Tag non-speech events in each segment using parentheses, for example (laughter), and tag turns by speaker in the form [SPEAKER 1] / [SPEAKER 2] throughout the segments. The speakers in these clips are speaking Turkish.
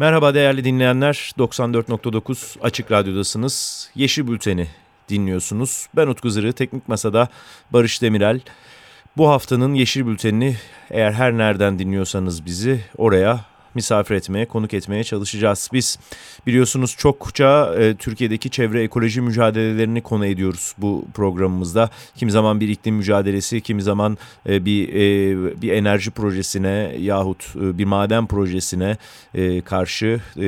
[SPEAKER 1] Merhaba değerli dinleyenler. 94.9 Açık Radyo'dasınız. Yeşil Bülten'i dinliyorsunuz. Ben Utku Zırı, Teknik Masa'da Barış Demirel. Bu haftanın Yeşil Bülten'ini eğer her nereden dinliyorsanız bizi oraya misafir etmeye, konuk etmeye çalışacağız. Biz biliyorsunuz çokça e, Türkiye'deki çevre ekoloji mücadelelerini konu ediyoruz bu programımızda. Kimi zaman bir iklim mücadelesi, kimi zaman e, bir e, bir enerji projesine yahut e, bir maden projesine e, karşı e,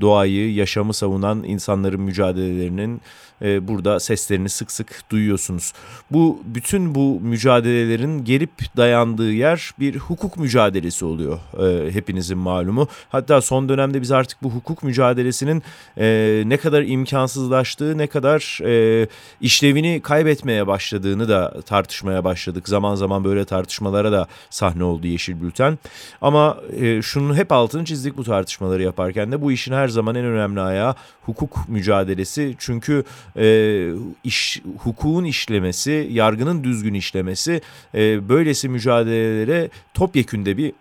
[SPEAKER 1] doğayı, yaşamı savunan insanların mücadelelerinin e, burada seslerini sık sık duyuyorsunuz. Bu bütün bu mücadelelerin gelip dayandığı yer bir hukuk mücadelesi oluyor e, hepinizin malumu. Hatta son dönemde biz artık bu hukuk mücadelesinin e, ne kadar imkansızlaştığı, ne kadar e, işlevini kaybetmeye başladığını da tartışmaya başladık. Zaman zaman böyle tartışmalara da sahne oldu Yeşil Bülten. Ama e, şunun hep altını çizdik bu tartışmaları yaparken de bu işin her zaman en önemli ayağı hukuk mücadelesi. Çünkü e, iş, hukukun işlemesi, yargının düzgün işlemesi e, böylesi mücadelelere topyekünde bir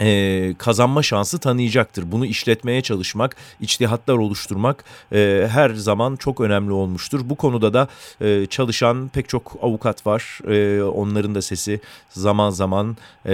[SPEAKER 1] e, kazanma şansı tanıyacaktır. Bunu işletmeye çalışmak, içtihatlar oluşturmak e, her zaman çok önemli olmuştur. Bu konuda da e, çalışan pek çok avukat var. E, onların da sesi zaman zaman e,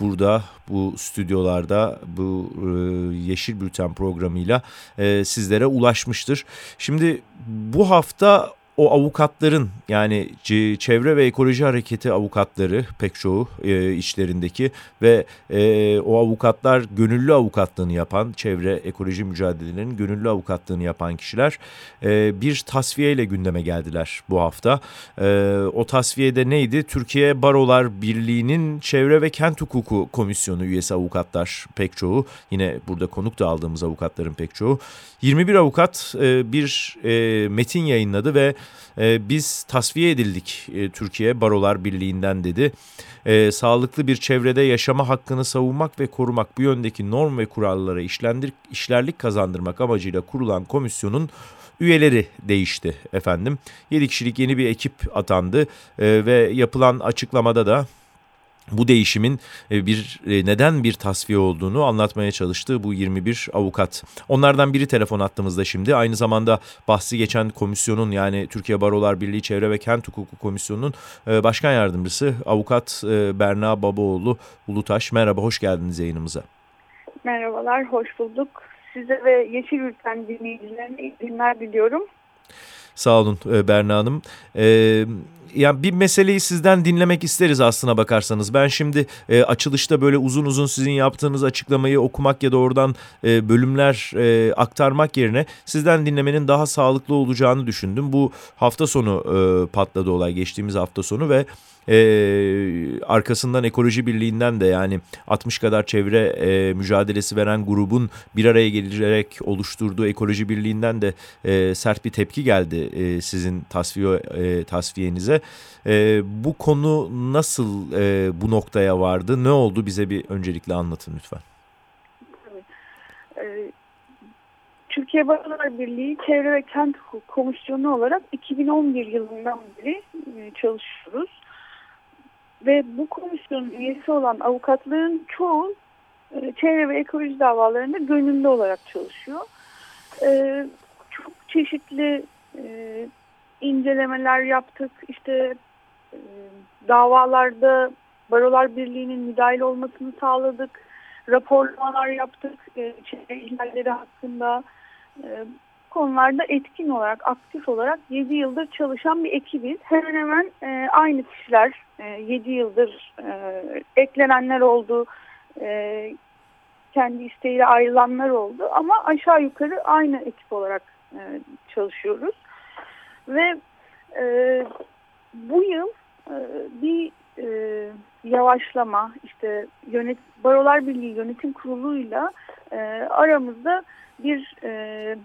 [SPEAKER 1] burada bu stüdyolarda bu e, Yeşil Bülten programıyla e, sizlere ulaşmıştır. Şimdi bu hafta o avukatların yani çevre ve ekoloji hareketi avukatları pek çoğu e, içlerindeki ve e, o avukatlar gönüllü avukatlığını yapan çevre ekoloji mücadelelerinin gönüllü avukatlığını yapan kişiler e, bir tasfiye ile gündeme geldiler bu hafta. E, o tasfiyede neydi? Türkiye Barolar Birliği'nin çevre ve kent hukuku komisyonu üyesi avukatlar pek çoğu yine burada konuk da aldığımız avukatların pek çoğu 21 avukat e, bir e, metin yayınladı ve e, biz tasfiye edildik e, Türkiye Barolar Birliği'nden dedi. E, sağlıklı bir çevrede yaşama hakkını savunmak ve korumak bu yöndeki norm ve kurallara işlendir, işlerlik kazandırmak amacıyla kurulan komisyonun üyeleri değişti efendim. 7 kişilik yeni bir ekip atandı e, ve yapılan açıklamada da bu değişimin e, bir e, neden bir tasfiye olduğunu anlatmaya çalıştığı bu 21 avukat. Onlardan biri telefon attığımızda şimdi aynı zamanda bahsi geçen komisyonun yani Türkiye Barolar Birliği Çevre ve Kent Hukuku Komisyonu'nun e, başkan yardımcısı avukat Berna Babaoğlu Ulutaş. Merhaba hoş geldiniz yayınımıza.
[SPEAKER 2] Merhabalar hoş bulduk. Size ve Yeşil Ülken dinleyicilerine iyi günler diliyorum.
[SPEAKER 1] Sağ olun Berna Hanım. Ee, yani bir meseleyi sizden dinlemek isteriz aslına bakarsanız. Ben şimdi e, açılışta böyle uzun uzun sizin yaptığınız açıklamayı okumak ya da oradan e, bölümler e, aktarmak yerine sizden dinlemenin daha sağlıklı olacağını düşündüm. Bu hafta sonu e, patladı olay geçtiğimiz hafta sonu ve e, arkasından Ekoloji Birliği'nden de yani 60 kadar çevre e, mücadelesi veren grubun bir araya gelerek oluşturduğu Ekoloji Birliği'nden de e, sert bir tepki geldi e, sizin tasfiye e, tasfiyenize. E, bu konu nasıl e, bu noktaya vardı? Ne oldu? Bize bir öncelikle anlatın lütfen.
[SPEAKER 2] E, Türkiye Barolar Birliği Çevre ve Kent Komisyonu olarak 2011 yılından beri e, çalışıyoruz. Ve bu komisyonun üyesi olan avukatların çoğu e, çevre ve ekoloji davalarında gönüllü olarak çalışıyor. E, çok çeşitli e, incelemeler yaptık. İşte davalarda Barolar Birliği'nin müdahil olmasını sağladık. Raporlamalar yaptık çevre ihlalleri hakkında. Konularda etkin olarak, aktif olarak 7 yıldır çalışan bir ekibiz. Hemen hemen e, aynı kişiler e, 7 yıldır e, eklenenler oldu, e, kendi isteğiyle ayrılanlar oldu ama aşağı yukarı aynı ekip olarak e, çalışıyoruz. Ve e, bu yıl e, bir e, yavaşlama işte yönet Barolar Birliği Yönetim Kurulu'yla e, aramızda bir e,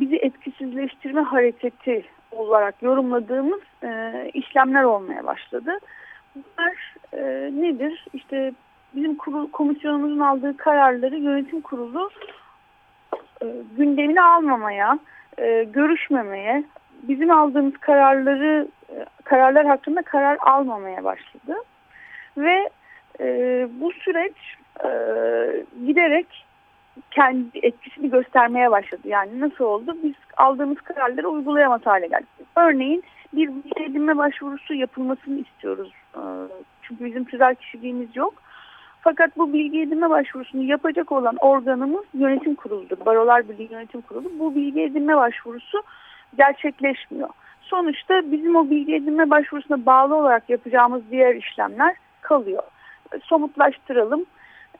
[SPEAKER 2] bizi etkisizleştirme hareketi olarak yorumladığımız e, işlemler olmaya başladı. Bunlar e, nedir? İşte bizim kurul, komisyonumuzun aldığı kararları yönetim kurulu e, gündemine almamaya, e, görüşmemeye, bizim aldığımız kararları e, kararlar hakkında karar almamaya başladı. Ve e, bu süreç e, giderek kendi etkisini göstermeye başladı. Yani nasıl oldu? Biz aldığımız kararları uygulayamaz hale geldik. Örneğin bir bilgi edinme başvurusu yapılmasını istiyoruz. E, çünkü bizim tüzel kişiliğimiz yok. Fakat bu bilgi edinme başvurusunu yapacak olan organımız yönetim kuruludur. Barolar Birliği Yönetim Kurulu. Bu bilgi edinme başvurusu gerçekleşmiyor. Sonuçta bizim o bilgi edinme başvurusuna bağlı olarak yapacağımız diğer işlemler kalıyor. Somutlaştıralım.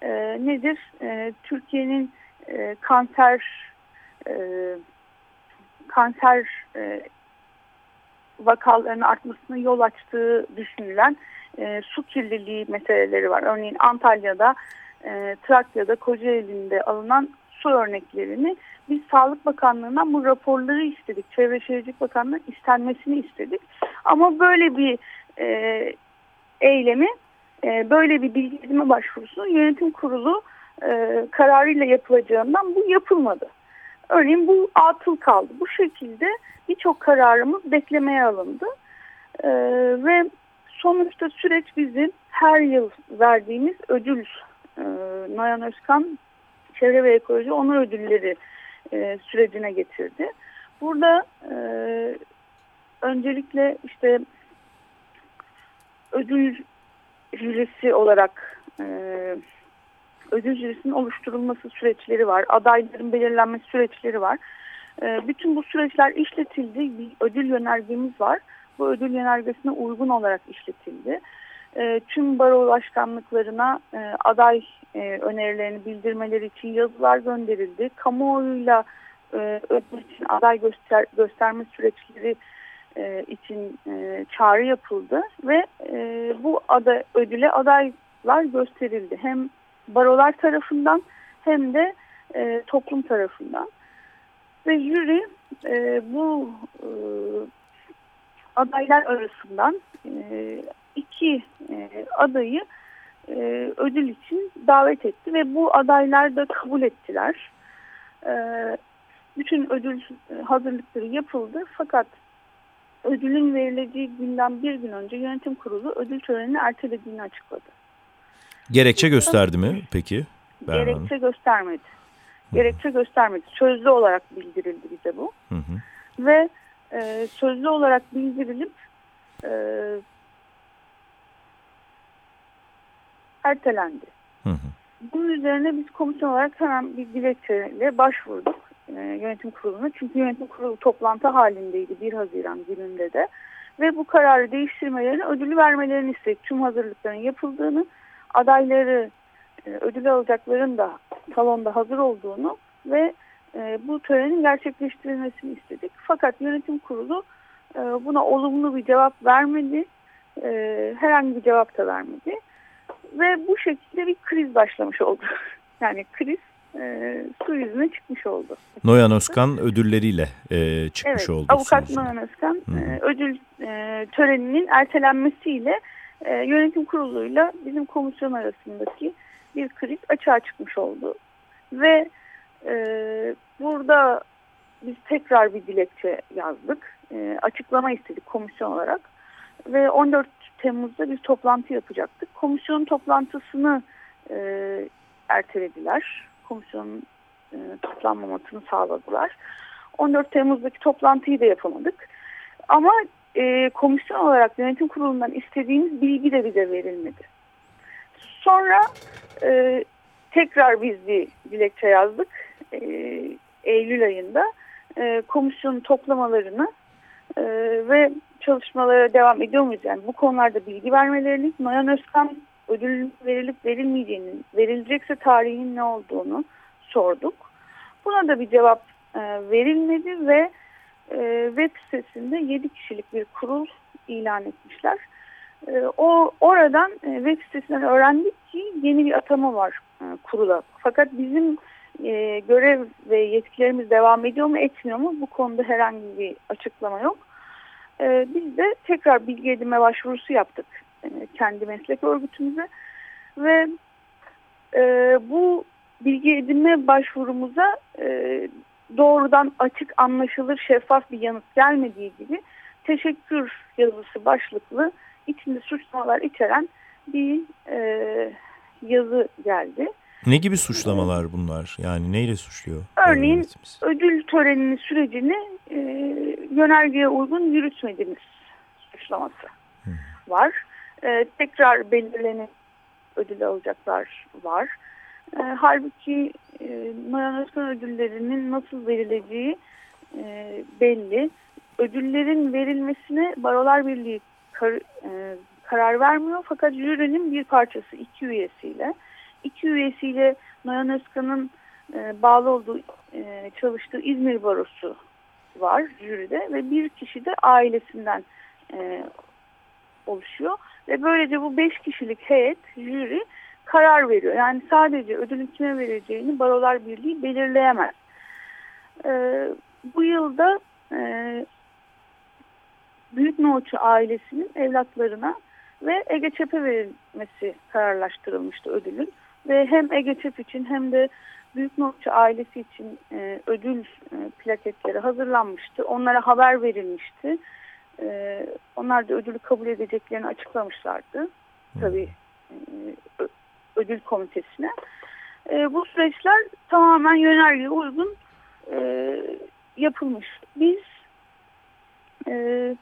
[SPEAKER 2] E, nedir? E, Türkiye'nin e, kanser e, kanser e, vakalarının artmasına yol açtığı düşünülen e, su kirliliği meseleleri var. Örneğin Antalya'da, e, Trakya'da, Kocaeli'nde alınan su örneklerini biz Sağlık Bakanlığı'ndan bu raporları istedik. Çevre Şehircilik Bakanlığı istenmesini istedik. Ama böyle bir e, eylemi, e, böyle bir bilgi edinme başvurusu yönetim kurulu e, kararıyla yapılacağından bu yapılmadı. Örneğin bu atıl kaldı. Bu şekilde birçok kararımız beklemeye alındı. E, ve sonuçta süreç bizim her yıl verdiğimiz ödül e, Nayan Özkan Çevre ve Ekoloji Onur Ödülleri e, sürecine getirdi. Burada e, öncelikle işte ödül jürisi olarak e, ödül jürisinin oluşturulması süreçleri var. Adayların belirlenmesi süreçleri var. E, bütün bu süreçler işletildi. Bir ödül yönergemiz var. Bu ödül yönergesine uygun olarak işletildi. E, tüm baro başkanlıklarına e, aday e, önerilerini bildirmeleri için yazılar gönderildi. Kamuoyuyla e, ödül için aday göster gösterme süreçleri e, için e, çağrı yapıldı ve e, bu ada ödüle adaylar gösterildi. Hem barolar tarafından hem de toplum tarafından. Ve jüri bu adaylar arasından iki adayı ödül için davet etti ve bu adaylar da kabul ettiler. Bütün ödül hazırlıkları yapıldı fakat ödülün verileceği günden bir gün önce yönetim kurulu ödül törenini ertelediğini açıkladı.
[SPEAKER 1] Gerekçe gösterdi mi peki?
[SPEAKER 2] Berhan Gerekçe göstermedi. Gerekçe göstermedi. Sözlü olarak bildirildi bize bu. Hı hı. Ve e, sözlü olarak bildirilip e, ertelendi. Hı hı. Bunun üzerine biz komisyon olarak hemen bir dilekçeyle başvurduk e, yönetim kuruluna. Çünkü yönetim kurulu toplantı halindeydi 1 Haziran gününde de. Ve bu kararı değiştirmelerini, ödülü vermelerini istedik. Tüm hazırlıkların yapıldığını, adayları e, ödül alacakların da salonda hazır olduğunu ve e, bu törenin gerçekleştirilmesini istedik. Fakat yönetim kurulu e, buna olumlu bir cevap vermedi. E, herhangi bir cevap da vermedi. Ve bu şekilde bir kriz başlamış oldu. (laughs) yani kriz e, su yüzüne çıkmış oldu.
[SPEAKER 1] Noyan Özkan ödülleriyle e, çıkmış
[SPEAKER 2] evet,
[SPEAKER 1] oldu.
[SPEAKER 2] Avukat Noyan Özkan e, ödül e, töreninin ertelenmesiyle e, yönetim kuruluyla bizim komisyon arasındaki bir kriz açığa çıkmış oldu. Ve e, burada biz tekrar bir dilekçe yazdık. E, açıklama istedik komisyon olarak. Ve 14 Temmuz'da bir toplantı yapacaktık. Komisyonun toplantısını e, ertelediler. Komisyonun e, toplanmamasını sağladılar. 14 Temmuz'daki toplantıyı da yapamadık. Ama e, komisyon olarak yönetim kurulundan istediğimiz bilgi de bize verilmedi. Sonra e, tekrar biz bir dilekçe yazdık. E, Eylül ayında e, komisyonun toplamalarını e, ve çalışmalara devam ediyor muyuz? Yani bu konularda bilgi vermelerini, Noyan Özkan ödül verilip verilmeyeceğini, verilecekse tarihin ne olduğunu sorduk. Buna da bir cevap e, verilmedi ve e, web sitesinde 7 kişilik bir kurul ilan etmişler. E, o Oradan e, web sitesinden öğrendik ki yeni bir atama var e, kurula. Fakat bizim e, görev ve yetkilerimiz devam ediyor mu etmiyor mu bu konuda herhangi bir açıklama yok. E, biz de tekrar bilgi edinme başvurusu yaptık e, kendi meslek örgütümüze ve e, bu bilgi edinme başvurumuza e, doğrudan açık anlaşılır şeffaf bir yanıt gelmediği gibi teşekkür yazısı başlıklı içinde suçlamalar içeren bir e, yazı geldi.
[SPEAKER 1] Ne gibi suçlamalar bunlar? Yani neyle suçluyor?
[SPEAKER 2] Örneğin ödül törenini sürecini e, yönergeye uygun yürütmediniz suçlaması hmm. var. E, tekrar belirlenen ödül alacaklar var. E, halbuki e, Noyan Özkan ödüllerinin nasıl verileceği e, belli. Ödüllerin verilmesine Barolar Birliği kar, e, karar vermiyor fakat jürinin bir parçası iki üyesiyle iki üyesiyle Noyan Özkan'ın e, bağlı olduğu e, çalıştığı İzmir Barosu var jüride ve bir kişi de ailesinden e, oluşuyor. Ve böylece bu beş kişilik heyet, jüri karar veriyor. Yani sadece ödülün kime vereceğini Barolar Birliği belirleyemez. E, bu yılda e, Büyük Nohutçu ailesinin evlatlarına ve Ege Çep'e verilmesi kararlaştırılmıştı ödülün. Ve hem Ege Çep için hem de Büyük Nohutçu ailesi için e, ödül e, plaketleri hazırlanmıştı. Onlara haber verilmişti. E, onlar da ödülü kabul edeceklerini açıklamışlardı. Tabii e, ödül komitesine. E, bu süreçler tamamen yönergeye uygun e, yapılmış. Biz e,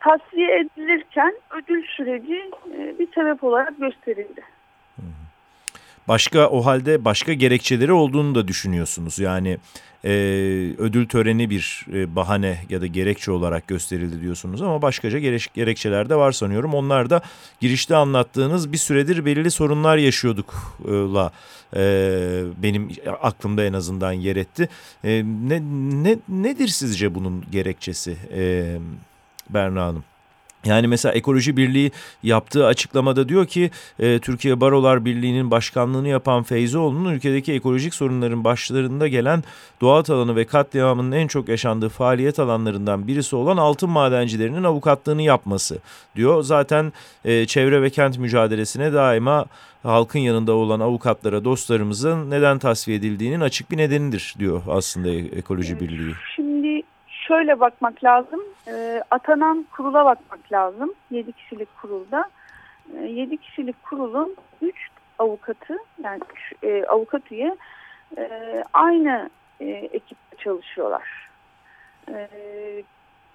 [SPEAKER 2] tasfiye edilirken ödül süreci e, bir sebep olarak gösterildi.
[SPEAKER 1] Başka o halde başka gerekçeleri olduğunu da düşünüyorsunuz. Yani e, ödül töreni bir e, bahane ya da gerekçe olarak gösterildi diyorsunuz ama başkaca gerek, gerekçeler de var sanıyorum. Onlar da girişte anlattığınız bir süredir belirli sorunlar yaşıyordukla e, benim aklımda en azından yer etti. E, ne, ne, nedir sizce bunun gerekçesi e, Berna Hanım? Yani mesela Ekoloji Birliği yaptığı açıklamada diyor ki e, Türkiye Barolar Birliği'nin başkanlığını yapan Feyzoğlu'nun ülkedeki ekolojik sorunların başlarında gelen doğal alanı ve katliamının en çok yaşandığı faaliyet alanlarından birisi olan altın madencilerinin avukatlığını yapması diyor. Zaten e, çevre ve kent mücadelesine daima halkın yanında olan avukatlara dostlarımızın neden tasfiye edildiğinin açık bir nedenidir diyor aslında Ekoloji Birliği.
[SPEAKER 2] Şimdi şöyle bakmak lazım. E, atanan kurula bakmak lazım. 7 kişilik kurulda. E, 7 kişilik kurulun 3 avukatı yani üç, e, avukat üye e, aynı e, ekipte çalışıyorlar. E,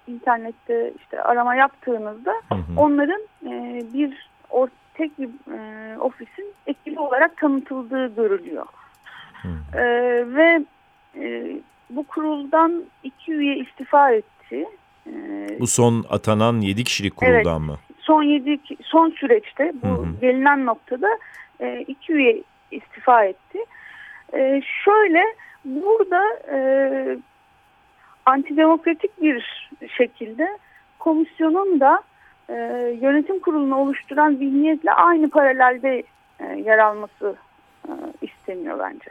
[SPEAKER 2] internette işte arama yaptığınızda hı hı. onların e, bir or, tek bir e, ofisin ekibi olarak tanıtıldığı görülüyor. Hı. E, ve e, bu kuruldan iki üye istifa etti.
[SPEAKER 1] Bu son atanan 7 kişilik kuruldan evet, mı?
[SPEAKER 2] Son 7 son süreçte bu hı hı. gelinen noktada e, iki üye istifa etti. E, şöyle burada e, antidemokratik bir şekilde komisyonun da e, yönetim kurulunu oluşturan zihniyetle aynı paralelde e, yer alması e, isteniyor bence.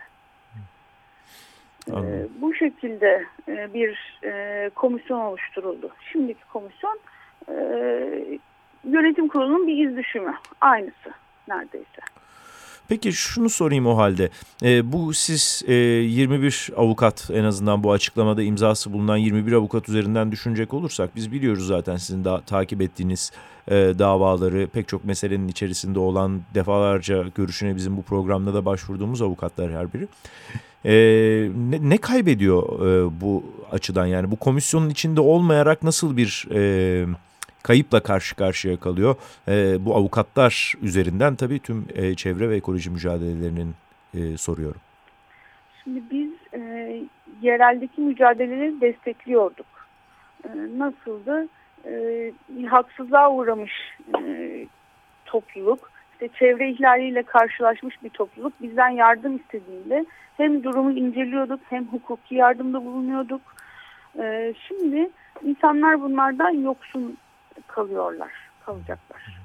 [SPEAKER 2] E, bu şekilde e, bir e, komisyon oluşturuldu. Şimdiki komisyon e, yönetim kurulunun bir iz düşümü. Aynısı neredeyse.
[SPEAKER 1] Peki şunu sorayım o halde. E, bu siz e, 21 avukat en azından bu açıklamada imzası bulunan 21 avukat üzerinden düşünecek olursak biz biliyoruz zaten sizin da takip ettiğiniz e, davaları pek çok meselenin içerisinde olan defalarca görüşüne bizim bu programda da başvurduğumuz avukatlar her biri. E, ne, ne kaybediyor e, bu açıdan yani bu komisyonun içinde olmayarak nasıl bir e, kayıpla karşı karşıya kalıyor? E, bu avukatlar üzerinden tabii tüm e, çevre ve ekoloji mücadelelerinin e, soruyorum.
[SPEAKER 2] Şimdi biz e, yereldeki mücadeleleri destekliyorduk. E, nasıldı? E, haksızlığa uğramış e, topluluk işte çevre ihlaliyle karşılaşmış bir topluluk bizden yardım istediğinde hem durumu inceliyorduk hem hukuki yardımda bulunuyorduk. Ee, şimdi insanlar bunlardan yoksun kalıyorlar, kalacaklar.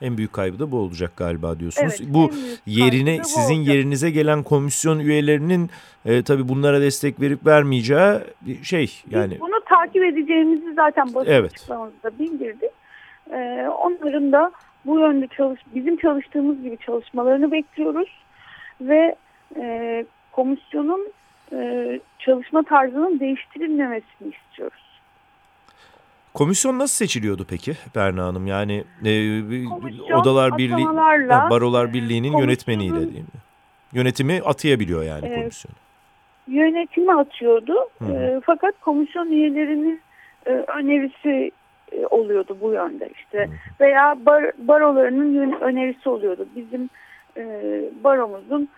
[SPEAKER 1] En büyük kaybı da bu olacak galiba diyorsunuz. Evet, bu yerine sizin olacak. yerinize gelen komisyon üyelerinin e, tabii bunlara destek verip vermeyeceği bir şey yani. Biz
[SPEAKER 2] bunu takip edeceğimizi zaten basın evet. açıklamamızda bildirdik. E, onların da bu yönde çalış bizim çalıştığımız gibi çalışmalarını bekliyoruz ve e, komisyonun e, çalışma tarzının değiştirilmemesini istiyoruz.
[SPEAKER 1] Komisyon nasıl seçiliyordu peki Berna Hanım? Yani e,
[SPEAKER 2] Komisyon,
[SPEAKER 1] Odalar Birliği, Barolar Birliği'nin yönetmeniyle değil mi? Yönetimi atayabiliyor yani
[SPEAKER 2] Evet.
[SPEAKER 1] komisyon.
[SPEAKER 2] yönetimi atıyordu.
[SPEAKER 1] Hı.
[SPEAKER 2] E, fakat komisyon üyelerinin e, önerisi e, oluyordu bu yönde işte. Veya bar, barolarının yön- önerisi oluyordu. Bizim e, baromuzun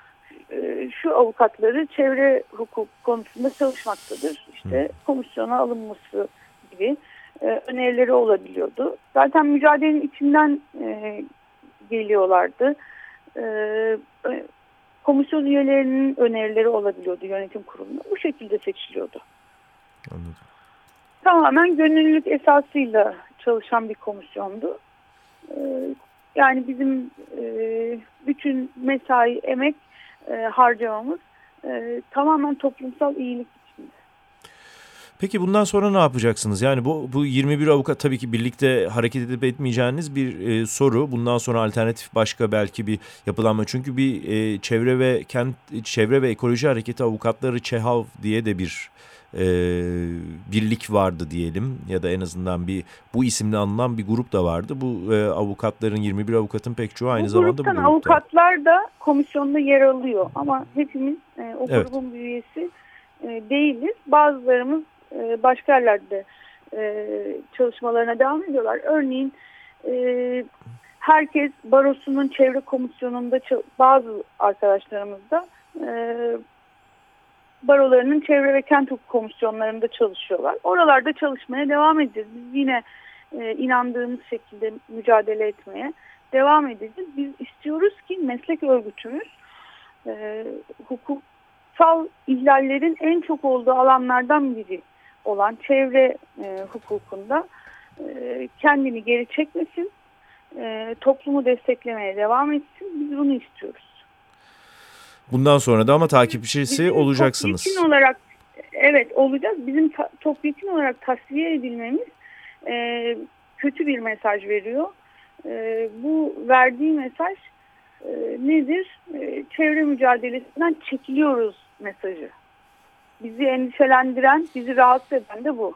[SPEAKER 2] e, şu avukatları çevre hukuk konusunda çalışmaktadır. İşte komisyona alınması gibi e, önerileri olabiliyordu. Zaten mücadelenin içinden e, geliyorlardı. E, e, komisyon üyelerinin önerileri olabiliyordu yönetim kurulunda. Bu şekilde seçiliyordu.
[SPEAKER 1] Anladım.
[SPEAKER 2] Tamamen gönüllülük esasıyla çalışan bir komisyondu. Ee, Yani bizim e, bütün mesai, emek e, harcamamız e, tamamen toplumsal iyilik.
[SPEAKER 1] Peki bundan sonra ne yapacaksınız? Yani bu bu 21 avukat tabii ki birlikte hareket edip etmeyeceğiniz bir e, soru. Bundan sonra alternatif başka belki bir yapılanma. Çünkü bir e, çevre ve kent çevre ve ekoloji hareketi avukatları ÇEHAV diye de bir e, birlik vardı diyelim ya da en azından bir bu isimle anılan bir grup da vardı. Bu e, avukatların 21 avukatın pek çoğu aynı
[SPEAKER 2] bu
[SPEAKER 1] zamanda bu grupta.
[SPEAKER 2] avukatlar da komisyonda yer alıyor ama hepimiz e, o
[SPEAKER 1] Evet.
[SPEAKER 2] grubun bir üyesi e, değiliz. Bazılarımız e, başka yerlerde e, çalışmalarına devam ediyorlar. Örneğin e, herkes barosunun çevre komisyonunda bazı arkadaşlarımız da e, barolarının çevre ve kent hukuk komisyonlarında çalışıyorlar. Oralarda çalışmaya devam edeceğiz. Biz yine inandığımız şekilde mücadele etmeye devam edeceğiz. Biz istiyoruz ki meslek örgütümüz e, hukuksal ihlallerin en çok olduğu alanlardan biri olan çevre e, hukukunda e, kendini geri çekmesin, e, toplumu desteklemeye devam etsin. Biz bunu istiyoruz.
[SPEAKER 1] Bundan sonra da ama takipçisi
[SPEAKER 2] Bizim
[SPEAKER 1] olacaksınız.
[SPEAKER 2] topyekun olarak evet olacağız. Bizim ta, topyekun olarak tasfiye edilmemiz e, kötü bir mesaj veriyor. E, bu verdiği mesaj e, nedir? E, çevre mücadelesinden çekiliyoruz mesajı. Bizi endişelendiren, bizi rahatsız eden de bu.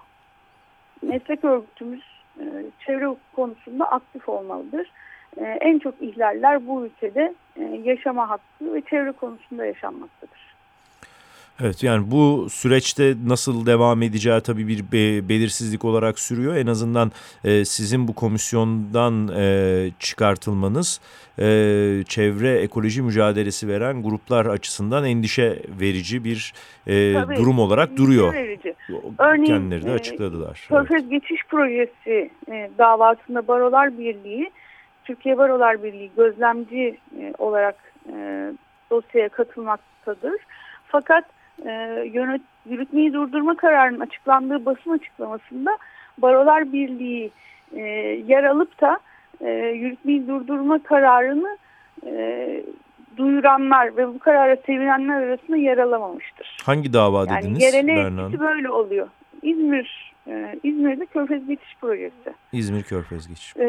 [SPEAKER 2] Meslek örgütümüz e, çevre konusunda aktif olmalıdır. E, en çok ihlaller bu ülkede e, yaşama hakkı ve çevre konusunda yaşanmaktadır.
[SPEAKER 1] Evet yani bu süreçte nasıl devam edeceği tabii bir be- belirsizlik olarak sürüyor. En azından e, sizin bu komisyondan e, çıkartılmanız e, çevre ekoloji mücadelesi veren gruplar açısından endişe verici bir e,
[SPEAKER 2] Tabii,
[SPEAKER 1] durum olarak duruyor.
[SPEAKER 2] verici. Örneğin,
[SPEAKER 1] Kendileri de
[SPEAKER 2] e,
[SPEAKER 1] açıkladılar. Evet.
[SPEAKER 2] Körfez Geçiş Projesi e, davasında Barolar Birliği, Türkiye Barolar Birliği gözlemci e, olarak e, dosyaya katılmaktadır. Fakat e, yönet, yürütmeyi durdurma kararının açıklandığı basın açıklamasında Barolar Birliği e, yer alıp da e, yürütmeyi durdurma kararını e, duyuranlar ve bu karara sevinenler arasında yer alamamıştır.
[SPEAKER 1] Hangi dava
[SPEAKER 2] Yani
[SPEAKER 1] dediniz
[SPEAKER 2] yerele etkisi böyle oluyor. İzmir, e, İzmir'de Körfez Geçiş Projesi.
[SPEAKER 1] İzmir Körfez Geçiş.
[SPEAKER 2] E,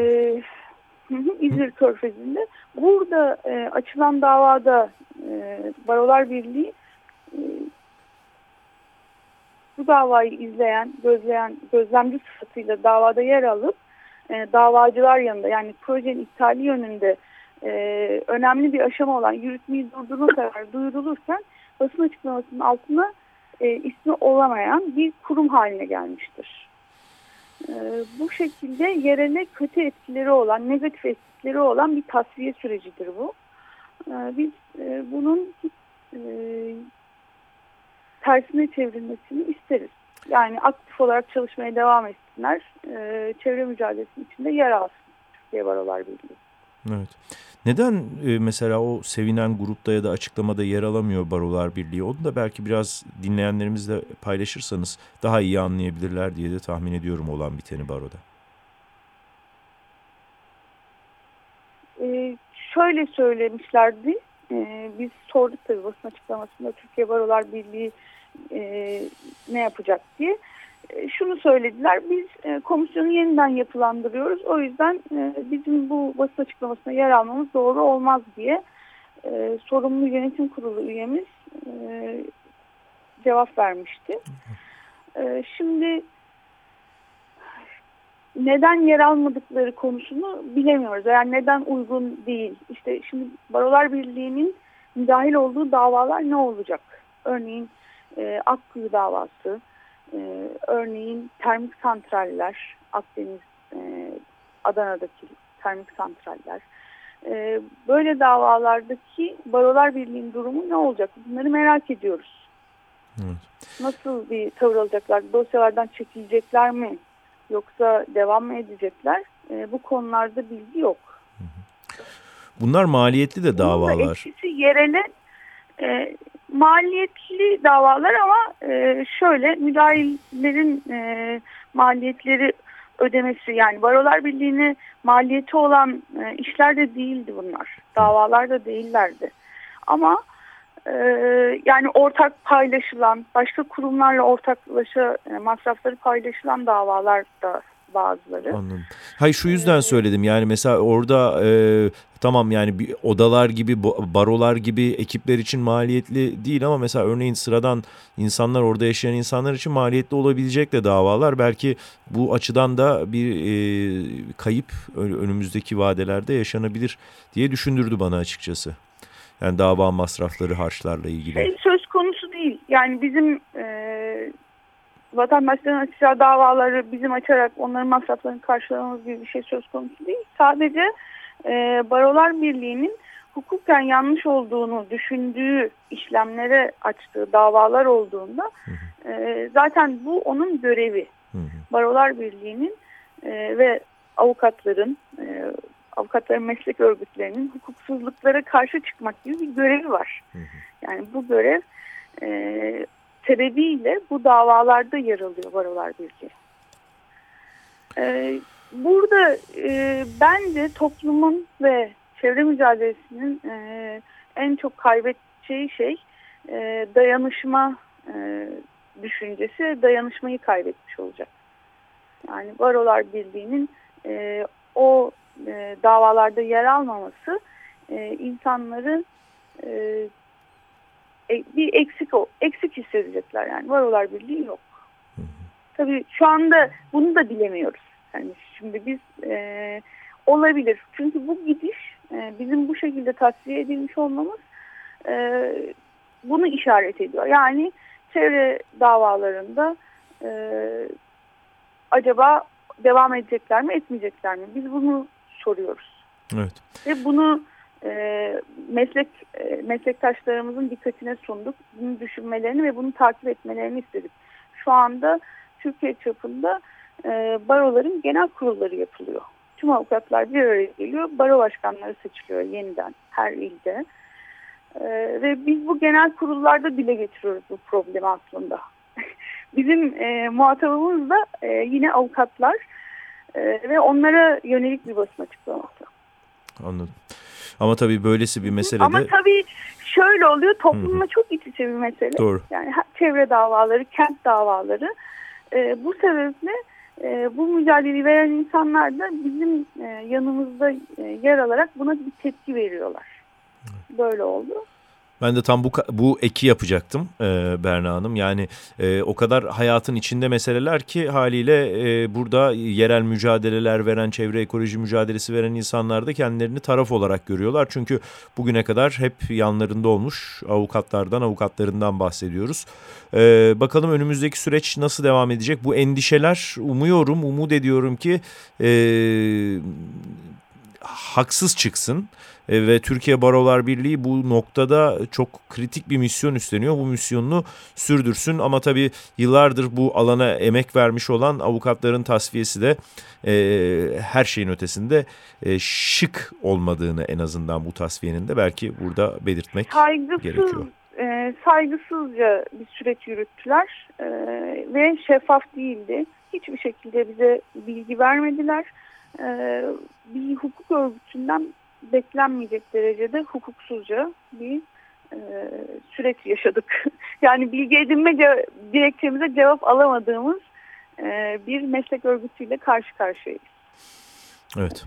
[SPEAKER 2] hı hı, İzmir Körfezi'nde. Burada e, açılan davada e, Barolar Birliği e, bu davayı izleyen, gözleyen, gözlemci sıfatıyla davada yer alıp e, davacılar yanında yani projenin iptali yönünde e, önemli bir aşama olan yürütmeyi durdurma kararı duyurulurken basın açıklamasının altına e, ismi olamayan bir kurum haline gelmiştir. E, bu şekilde yerele kötü etkileri olan, negatif etkileri olan bir tasfiye sürecidir bu. E, biz e, bunun e, tersine çevrilmesini isteriz. Yani aktif olarak çalışmaya devam etsinler. E, çevre mücadelesinin içinde yer alsın Türkiye Barolar Birliği.
[SPEAKER 1] Evet. Neden e, mesela o sevinen grupta ya da açıklamada yer alamıyor Barolar Birliği? Onu da belki biraz dinleyenlerimizle paylaşırsanız daha iyi anlayabilirler diye de tahmin ediyorum olan biteni baroda.
[SPEAKER 2] Ee, şöyle söylemişlerdi. Ee, biz sorduk tabii basın açıklamasında Türkiye Barolar Birliği e, ne yapacak diye. E, şunu söylediler. Biz e, komisyonu yeniden yapılandırıyoruz. O yüzden e, bizim bu basın açıklamasına yer almamız doğru olmaz diye e, sorumlu yönetim kurulu üyemiz e, cevap vermişti. E, şimdi neden yer almadıkları konusunu bilemiyoruz. Yani neden uygun değil. İşte şimdi Barolar Birliği'nin müdahil olduğu davalar ne olacak? Örneğin e, Akkuyu davası, e, örneğin termik santraller, Akdeniz, e, Adana'daki termik santraller. E, böyle davalardaki Barolar Birliği'nin durumu ne olacak? Bunları merak ediyoruz. Evet. Nasıl bir tavır alacaklar? Dosyalardan çekilecekler mi? Yoksa devam mı edecekler? E, bu konularda bilgi yok.
[SPEAKER 1] Bunlar maliyetli de davalar. Bunun
[SPEAKER 2] etkisi yerele e, maliyetli davalar ama e, şöyle müdahillerin e, maliyetleri ödemesi yani Barolar Birliği'ne maliyeti olan e, işler de değildi bunlar. Davalar da değillerdi. Ama e, yani ortak paylaşılan, başka kurumlarla ortaklaşa e, masrafları paylaşılan davalar da bazıları.
[SPEAKER 1] Anladım. Hayır şu yüzden söyledim yani mesela orada e, tamam yani bir odalar gibi barolar gibi ekipler için maliyetli değil ama mesela örneğin sıradan insanlar orada yaşayan insanlar için maliyetli olabilecek de davalar belki bu açıdan da bir e, kayıp önümüzdeki vadelerde yaşanabilir diye düşündürdü bana açıkçası. Yani dava masrafları harçlarla ilgili.
[SPEAKER 2] Şey, söz konusu değil. Yani bizim e, vatandaşların açacağı davaları bizim açarak onların masraflarını karşılamamız gibi bir şey söz konusu değil. Sadece e, Barolar Birliği'nin hukuken yanlış olduğunu düşündüğü işlemlere açtığı davalar olduğunda e, zaten bu onun görevi. Barolar Birliği'nin e, ve avukatların, e, avukatların meslek örgütlerinin hukuksuzluklara karşı çıkmak gibi bir görevi var. Yani bu görev e, sebebiyle bu davalarda yer alıyor Barolar Birliği. Ee, burada e, bence toplumun ve çevre mücadelesinin e, en çok kaybedeceği şey e, dayanışma e, düşüncesi, dayanışmayı kaybetmiş olacak. Yani Barolar Birliği'nin e, o e, davalarda yer almaması e, insanları e, e, bir eksik o eksik hissedecekler yani Varolar Birliği yok. Tabii şu anda bunu da bilemiyoruz. Yani şimdi biz e, olabilir. Çünkü bu gidiş e, bizim bu şekilde tasfiye edilmiş olmamız e, bunu işaret ediyor. Yani çevre davalarında e, acaba devam edecekler mi etmeyecekler mi? Biz bunu soruyoruz.
[SPEAKER 1] Evet.
[SPEAKER 2] Ve bunu e, meslek e, meslektaşlarımızın dikkatine sunduk. Bunu düşünmelerini ve bunu takip etmelerini istedik. Şu anda Türkiye çapında e, baroların genel kurulları yapılıyor. Tüm avukatlar bir araya geliyor. Baro başkanları seçiliyor yeniden her ilde. E, ve biz bu genel kurullarda dile getiriyoruz bu problemi aslında. (laughs) Bizim e, muhatabımız da e, yine avukatlar e, ve onlara yönelik bir basın açıklaması.
[SPEAKER 1] Anladım. Ama tabii böylesi bir mesele de...
[SPEAKER 2] Ama tabii şöyle oluyor toplumla çok iç içe bir mesele.
[SPEAKER 1] Doğru.
[SPEAKER 2] Yani çevre davaları, kent davaları. E, bu sebeple e, bu mücadeleyi veren insanlar da bizim e, yanımızda e, yer alarak buna bir tepki veriyorlar. Böyle oldu.
[SPEAKER 1] Ben de tam bu bu eki yapacaktım e, Berna Hanım. Yani e, o kadar hayatın içinde meseleler ki haliyle e, burada yerel mücadeleler veren, çevre ekoloji mücadelesi veren insanlar da kendilerini taraf olarak görüyorlar. Çünkü bugüne kadar hep yanlarında olmuş avukatlardan, avukatlarından bahsediyoruz. E, bakalım önümüzdeki süreç nasıl devam edecek? Bu endişeler umuyorum, umut ediyorum ki e, haksız çıksın e, ve Türkiye Barolar Birliği bu noktada çok kritik bir misyon üstleniyor. Bu misyonunu sürdürsün ama tabii yıllardır bu alana emek vermiş olan avukatların tasfiyesi de e, her şeyin ötesinde e, şık olmadığını en azından bu tasfiyenin de belki burada belirtmek Saygısız, gerekiyor.
[SPEAKER 2] E, saygısızca bir süreç yürüttüler e, ve şeffaf değildi. Hiçbir şekilde bize bilgi vermediler. E, bir hukuk örgütünden beklenmeyecek derecede hukuksuzca bir e, süreç yaşadık. (laughs) yani bilgi edinme ce dilekçemize cevap alamadığımız e, bir meslek örgütüyle karşı karşıyayız.
[SPEAKER 1] Evet.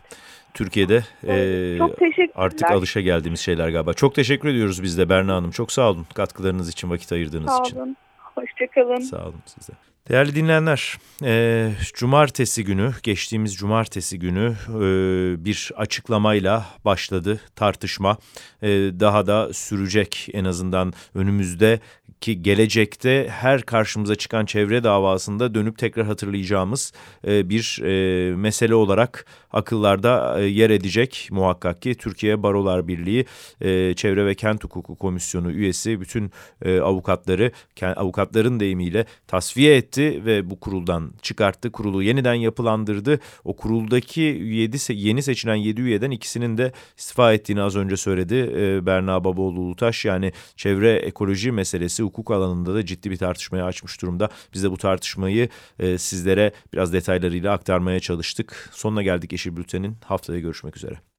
[SPEAKER 1] Türkiye'de e, Çok artık alışa geldiğimiz şeyler galiba. Çok teşekkür ediyoruz biz de Berna Hanım. Çok sağ olun katkılarınız için, vakit ayırdığınız için.
[SPEAKER 2] Sağ olun. Hoşçakalın.
[SPEAKER 1] Sağ olun size. Değerli dinleyenler, e, cumartesi günü, geçtiğimiz cumartesi günü e, bir açıklamayla başladı tartışma. E, daha da sürecek en azından önümüzde ki gelecekte her karşımıza çıkan çevre davasında dönüp tekrar hatırlayacağımız e, bir e, mesele olarak akıllarda e, yer edecek muhakkak ki Türkiye Barolar Birliği e, Çevre ve Kent Hukuku Komisyonu üyesi bütün e, avukatları avukatların deyimiyle tasfiye etti ve bu kuruldan çıkarttı. Kurulu yeniden yapılandırdı. O kuruldaki 7 yeni seçilen 7 üyeden ikisinin de istifa ettiğini az önce söyledi e, Berna Babaoğlu Ulutaş. Yani çevre ekoloji meselesi hukuk alanında da ciddi bir tartışmaya açmış durumda. Biz de bu tartışmayı e, sizlere biraz detaylarıyla aktarmaya çalıştık. Sonuna geldik Yeşil Bülten'in. Haftaya görüşmek üzere.